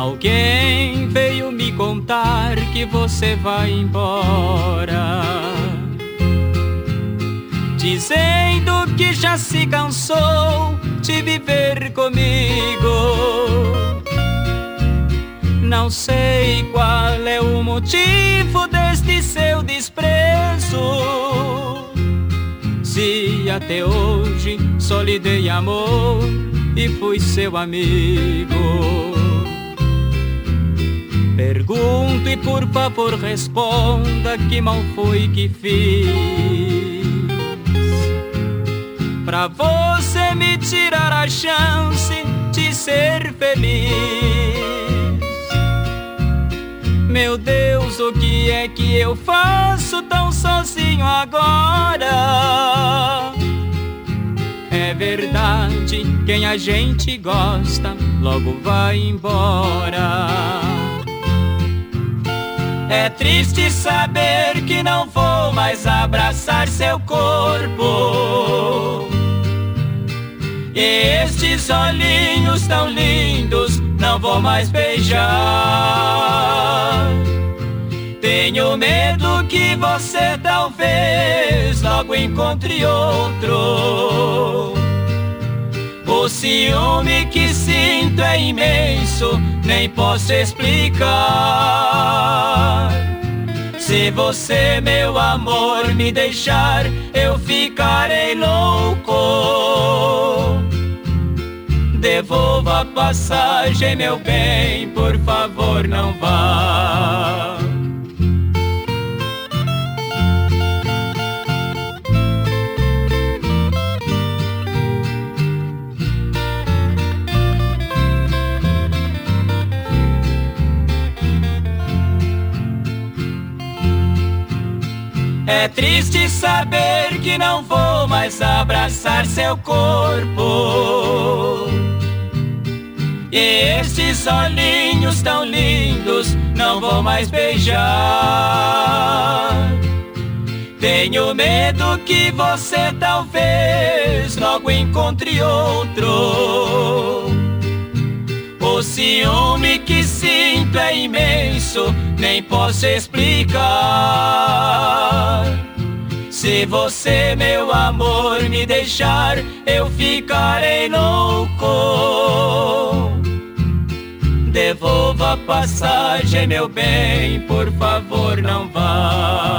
Alguém veio me contar que você vai embora. Dizendo que já se cansou de viver comigo. Não sei qual é o motivo deste seu desprezo. Se até hoje só lhe dei amor e fui seu amigo. Pergunto e por favor responda que mal foi que fiz. Pra você me tirar a chance de ser feliz. Meu Deus, o que é que eu faço tão sozinho agora? É verdade, quem a gente gosta logo vai embora é triste saber que não vou mais abraçar seu corpo. E estes olhinhos tão lindos não vou mais beijar. Tenho medo que você talvez logo encontre outro. O ciúme que sinto é imenso, nem posso explicar. Se você, meu amor, me deixar, eu ficarei louco. Devolva a passagem, meu bem, por favor, não vá. É triste saber que não vou mais abraçar seu corpo. E estes olhinhos tão lindos não vou mais beijar. Tenho medo que você talvez logo encontre outro. O ciúme que sinto é imenso, nem posso explicar. Se você, meu amor, me deixar, eu ficarei louco. Devolva a passagem, meu bem, por favor, não vá.